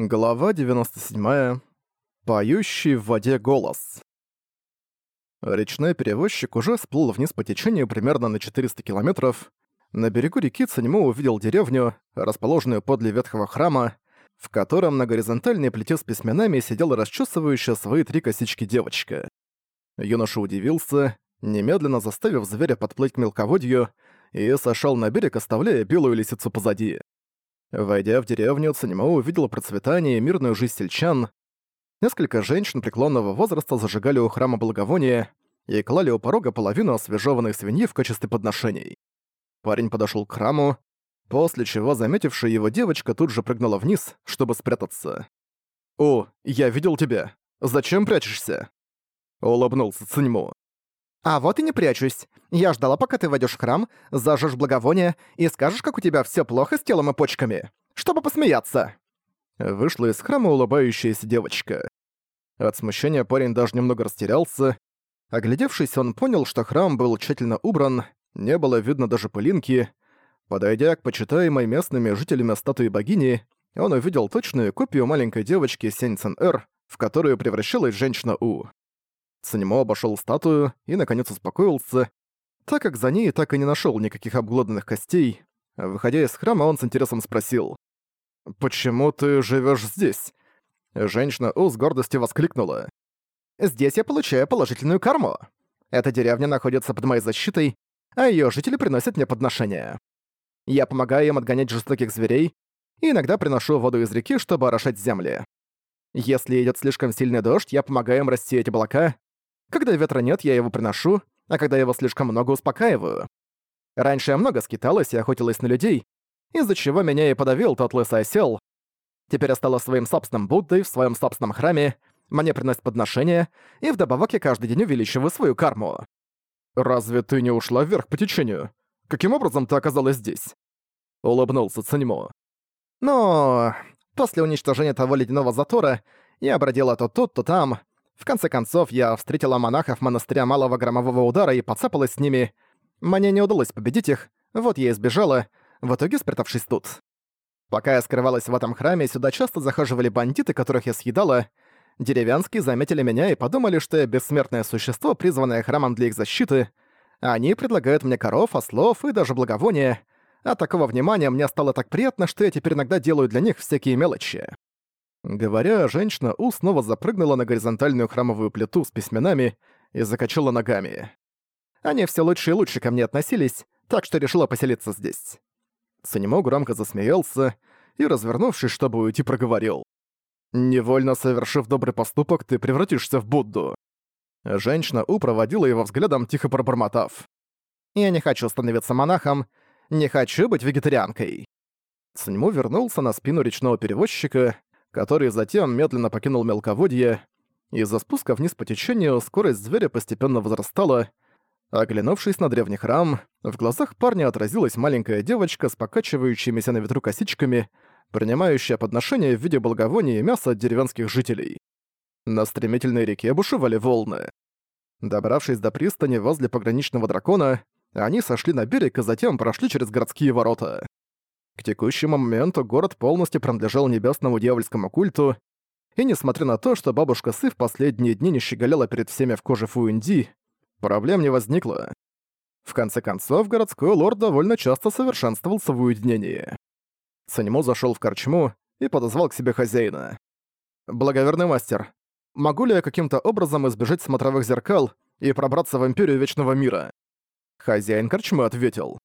Глава 97. Поющий в воде голос. Речной перевозчик уже сплыл вниз по течению примерно на 400 километров. На берегу реки Цаньму увидел деревню, расположенную подле ветхого храма, в котором на горизонтальной плите с письменами сидела расчесывающая свои три косички девочка. Юноша удивился, немедленно заставив зверя подплыть к мелководью, и сошел на берег, оставляя белую лисицу позади. Войдя в деревню, Цанимо увидел процветание и мирную жизнь сельчан. Несколько женщин преклонного возраста зажигали у храма благовония и клали у порога половину освежеванной свиньи в качестве подношений. Парень подошел к храму, после чего заметившая его девочка тут же прыгнула вниз, чтобы спрятаться. «О, я видел тебя. Зачем прячешься?» Улыбнулся Циньму. «А вот и не прячусь. Я ждала, пока ты войдешь в храм, зажжешь благовоние и скажешь, как у тебя все плохо с телом и почками, чтобы посмеяться». Вышла из храма улыбающаяся девочка. От смущения парень даже немного растерялся. Оглядевшись, он понял, что храм был тщательно убран, не было видно даже пылинки. Подойдя к почитаемой местными жителями статуи богини, он увидел точную копию маленькой девочки Сень Цен Эр, в которую превращалась женщина У. Санимо обошёл статую и, наконец, успокоился, так как за ней так и не нашёл никаких обглоданных костей. Выходя из храма, он с интересом спросил. «Почему ты живёшь здесь?» Женщина У с гордостью воскликнула. «Здесь я получаю положительную карму. Эта деревня находится под моей защитой, а её жители приносят мне подношения. Я помогаю им отгонять жестоких зверей и иногда приношу воду из реки, чтобы орошать земли. Если идёт слишком сильный дождь, я помогаю им рассеять облака, когда ветра нет, я его приношу, а когда его слишком много, успокаиваю. Раньше я много скиталась и охотилась на людей, из-за чего меня и подавил тот лысый осел. Теперь я стала своим собственным Буддой в своем собственном храме, мне приносят подношения, и вдобавок я каждый день увеличиваю свою карму. «Разве ты не ушла вверх по течению? Каким образом ты оказалась здесь?» Улыбнулся Цанимо. «Но... после уничтожения того ледяного затора я бродила то тут, то там, в конце концов, я встретила монахов монастыря Малого Громового Удара и подцапалась с ними. Мне не удалось победить их, вот я и сбежала, в итоге спрятавшись тут. Пока я скрывалась в этом храме, сюда часто захаживали бандиты, которых я съедала. Деревянские заметили меня и подумали, что я бессмертное существо, призванное храмом для их защиты. Они предлагают мне коров, ослов и даже благовония. От такого внимания мне стало так приятно, что я теперь иногда делаю для них всякие мелочи. Говоря, женщина У снова запрыгнула на горизонтальную храмовую плиту с письменами и закачала ногами. Они все лучше и лучше ко мне относились, так что решила поселиться здесь. Санимо громко засмеялся и, развернувшись, чтобы уйти, проговорил. «Невольно совершив добрый поступок, ты превратишься в Будду». Женщина У проводила его взглядом, тихо пробормотав. «Я не хочу становиться монахом, не хочу быть вегетарианкой». Саньму вернулся на спину речного перевозчика который затем медленно покинул мелководье. Из-за спуска вниз по течению скорость зверя постепенно возрастала. Оглянувшись на древний храм, в глазах парня отразилась маленькая девочка с покачивающимися на ветру косичками, принимающая подношение в виде благовония и мяса от деревенских жителей. На стремительной реке бушевали волны. Добравшись до пристани возле пограничного дракона, они сошли на берег и затем прошли через городские ворота. К текущему моменту город полностью принадлежал небесному дьявольскому культу, и несмотря на то, что бабушка Сы в последние дни не щеголяла перед всеми в коже Фуэнди, проблем не возникло. В конце концов, городской лорд довольно часто совершенствовался в уединении. Санему зашел в корчму и подозвал к себе хозяина. «Благоверный мастер, могу ли я каким-то образом избежать смотровых зеркал и пробраться в Империю Вечного Мира?» Хозяин корчмы ответил.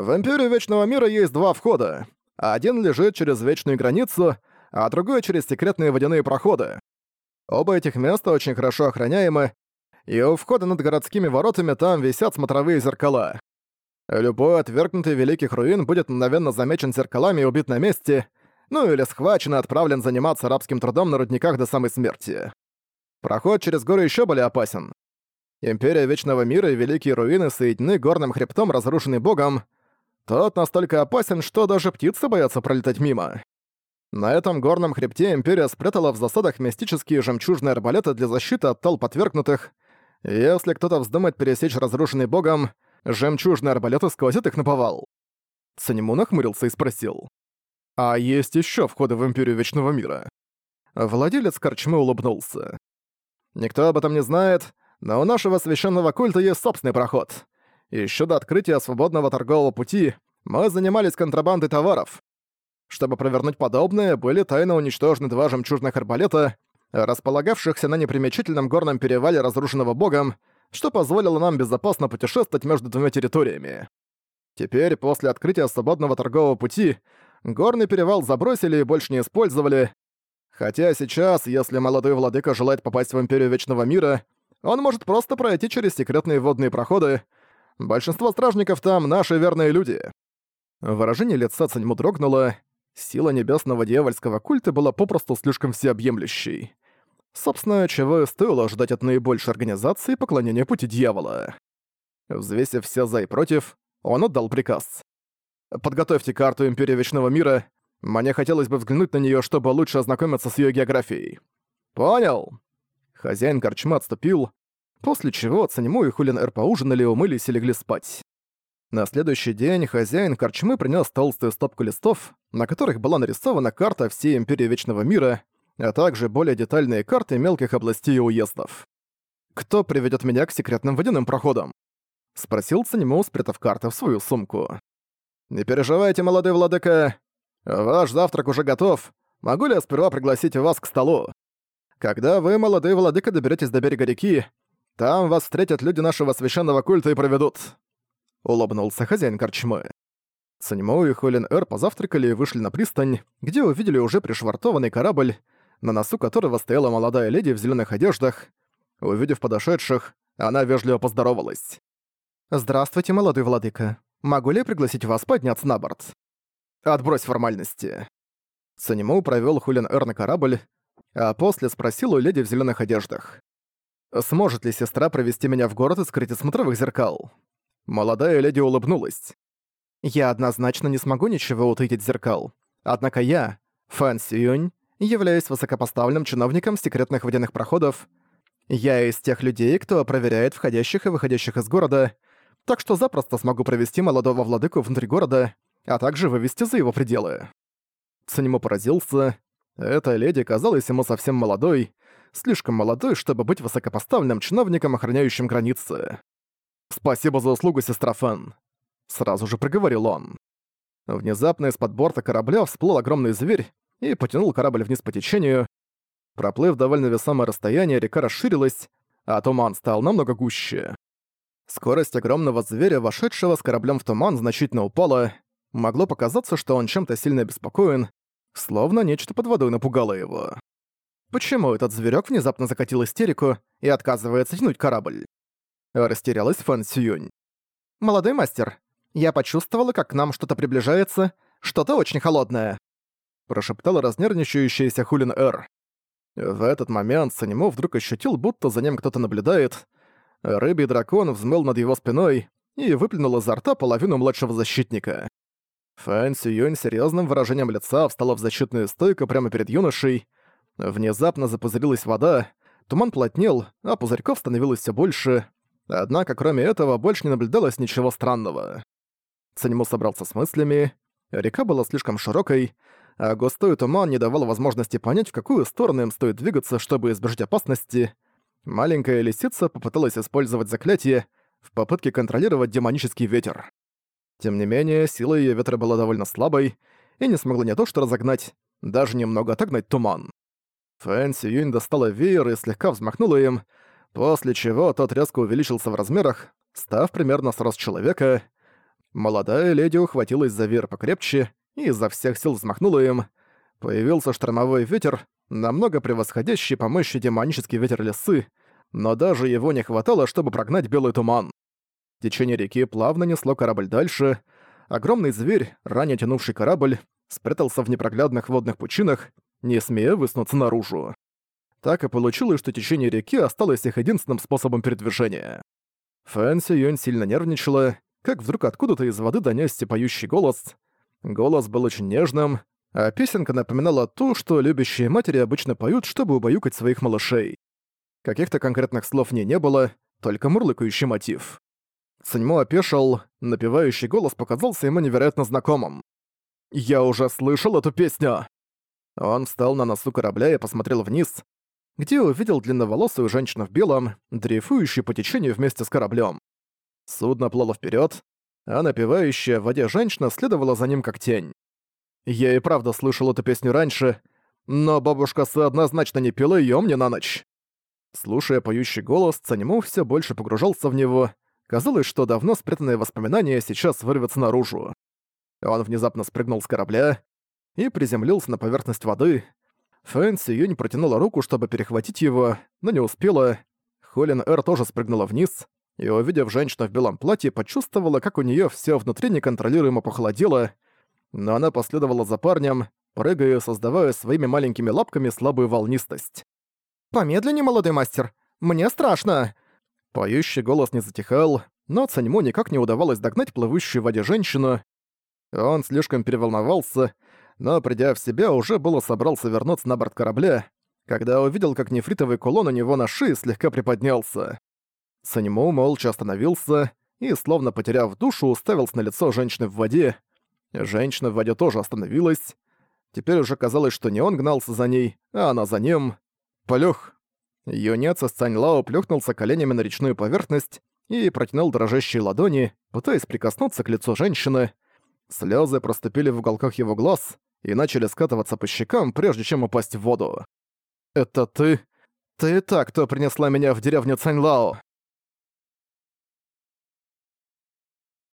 В Империю Вечного Мира есть два входа. Один лежит через Вечную Границу, а другой через секретные водяные проходы. Оба этих места очень хорошо охраняемы, и у входа над городскими воротами там висят смотровые зеркала. Любой отвергнутый Великих Руин будет мгновенно замечен зеркалами и убит на месте, ну или схвачен и отправлен заниматься рабским трудом на рудниках до самой смерти. Проход через горы еще более опасен. Империя Вечного Мира и Великие Руины соединены горным хребтом, разрушенный богом, тот настолько опасен, что даже птицы боятся пролетать мимо. На этом горном хребте Империя спрятала в засадах мистические жемчужные арбалеты для защиты от толп отвергнутых. Если кто-то вздумает пересечь разрушенный богом, жемчужные арбалеты сквозят их на повал. Цанему нахмурился и спросил. А есть еще входы в Империю Вечного Мира. Владелец корчмы улыбнулся. Никто об этом не знает, но у нашего священного культа есть собственный проход. Еще до открытия свободного торгового пути мы занимались контрабандой товаров. Чтобы провернуть подобное, были тайно уничтожены два жемчужных арбалета, располагавшихся на непримечательном горном перевале, разрушенного богом, что позволило нам безопасно путешествовать между двумя территориями. Теперь, после открытия свободного торгового пути, горный перевал забросили и больше не использовали. Хотя сейчас, если молодой владыка желает попасть в Империю Вечного Мира, он может просто пройти через секретные водные проходы. Большинство стражников там — наши верные люди. Выражение лица Цаньму дрогнуло. Сила небесного дьявольского культа была попросту слишком всеобъемлющей. Собственно, чего и стоило ожидать от наибольшей организации поклонения пути дьявола. Взвесив все за и против, он отдал приказ. «Подготовьте карту Империи Вечного Мира. Мне хотелось бы взглянуть на нее, чтобы лучше ознакомиться с ее географией». «Понял». Хозяин корчмы отступил, после чего Цанему и Хулин Эр поужинали, умылись и легли спать. На следующий день хозяин корчмы принес толстую стопку листов, на которых была нарисована карта всей Империи Вечного Мира, а также более детальные карты мелких областей и уездов. «Кто приведет меня к секретным водяным проходам?» — спросил Цанему, спрятав карты в свою сумку. «Не переживайте, молодой владыка. Ваш завтрак уже готов. Могу ли я сперва пригласить вас к столу? Когда вы, молодой владыка, доберетесь до берега реки, там вас встретят люди нашего священного культа и проведут». Улыбнулся хозяин корчмы. Санимо и Холин Эр позавтракали и вышли на пристань, где увидели уже пришвартованный корабль, на носу которого стояла молодая леди в зеленых одеждах. Увидев подошедших, она вежливо поздоровалась. «Здравствуйте, молодой владыка. Могу ли я пригласить вас подняться на борт?» «Отбрось формальности». Саниму провёл Хулин Эр на корабль, а после спросил у леди в зеленых одеждах. «Сможет ли сестра провести меня в город и скрыть от смотровых зеркал?» Молодая леди улыбнулась. «Я однозначно не смогу ничего утаить от зеркал. Однако я, Фэн Сюнь, являюсь высокопоставленным чиновником секретных водяных проходов. Я из тех людей, кто проверяет входящих и выходящих из города, так что запросто смогу провести молодого владыку внутрь города, а также вывести за его пределы. Цанимо поразился. Эта леди казалась ему совсем молодой, слишком молодой, чтобы быть высокопоставленным чиновником, охраняющим границы. «Спасибо за услугу, сестра Фэн», — сразу же проговорил он. Внезапно из-под борта корабля всплыл огромный зверь и потянул корабль вниз по течению. Проплыв довольно весомое расстояние, река расширилась, а туман стал намного гуще. Скорость огромного зверя, вошедшего с кораблем в туман, значительно упала. Могло показаться, что он чем-то сильно обеспокоен, словно нечто под водой напугало его. Почему этот зверек внезапно закатил истерику и отказывается тянуть корабль? Растерялась Фэн Сюнь. «Молодой мастер, я почувствовала, как к нам что-то приближается, что-то очень холодное прошептала разнервничающаяся Хулин Эр. В этот момент Санимо вдруг ощутил, будто за ним кто-то наблюдает. Рыбий дракон взмыл над его спиной и выплюнул изо рта половину младшего защитника. Фэн Сююнь серьезным выражением лица встала в защитную стойку прямо перед юношей. Внезапно запузырилась вода, туман плотнел, а пузырьков становилось все больше. Однако, кроме этого, больше не наблюдалось ничего странного. Цанимо собрался с мыслями. Река была слишком широкой, а густой туман не давал возможности понять, в какую сторону им стоит двигаться, чтобы избежать опасности. Маленькая лисица попыталась использовать заклятие в попытке контролировать демонический ветер. Тем не менее, сила её ветра была довольно слабой и не смогла не то что разогнать, даже немного отогнать туман. Фэн Сюнь достала веер и слегка взмахнула им, после чего тот резко увеличился в размерах, став примерно с рост человека. Молодая леди ухватилась за веер покрепче и изо всех сил взмахнула им. Появился штормовой ветер, намного превосходящий по мощи демонический ветер лесы, но даже его не хватало, чтобы прогнать белый туман. Течение реки плавно несло корабль дальше. Огромный зверь, ранее тянувший корабль, спрятался в непроглядных водных пучинах, не смея высунуться наружу. Так и получилось, что течение реки осталось их единственным способом передвижения. Фэнси Юнь сильно нервничала, как вдруг откуда-то из воды донёсся поющий голос — Голос был очень нежным, а песенка напоминала ту, что любящие матери обычно поют, чтобы убаюкать своих малышей. Каких-то конкретных слов в ней не было, только мурлыкающий мотив. Саньмо опешил, напевающий голос показался ему невероятно знакомым. Я уже слышал эту песню!» Он встал на носу корабля и посмотрел вниз, где увидел длинноволосую женщину в белом, дрейфующую по течению вместе с кораблем. Судно плыло вперед, а напевающая в воде женщина следовала за ним как тень. Я и правда слышал эту песню раньше, но бабушка Сэ однозначно не пела её мне на ночь. Слушая поющий голос, Цанему все больше погружался в него. Казалось, что давно спрятанные воспоминания сейчас вырвятся наружу. Он внезапно спрыгнул с корабля и приземлился на поверхность воды. Фэн Сиюнь протянула руку, чтобы перехватить его, но не успела. Холин Эр тоже спрыгнула вниз, и, увидев женщину в белом платье, почувствовала, как у неё всё внутри неконтролируемо похолодело, но она последовала за парнем, прыгая, создавая своими маленькими лапками слабую волнистость. «Помедленнее, молодой мастер! Мне страшно!» Поющий голос не затихал, но Цаньму никак не удавалось догнать плывущую в воде женщину. Он слишком переволновался, но, придя в себя, уже было собрался вернуться на борт корабля, когда увидел, как нефритовый кулон у него на шее слегка приподнялся. Санему молча остановился и, словно потеряв душу, уставился на лицо женщины в воде. Женщина в воде тоже остановилась. Теперь уже казалось, что не он гнался за ней, а она за ним. Плюх. Юнец из Цаньлао плюхнулся коленями на речную поверхность и протянул дрожащие ладони, пытаясь прикоснуться к лицу женщины. Слезы проступили в уголках его глаз и начали скатываться по щекам, прежде чем упасть в воду. «Это ты? Ты та, кто принесла меня в деревню Цаньлао?»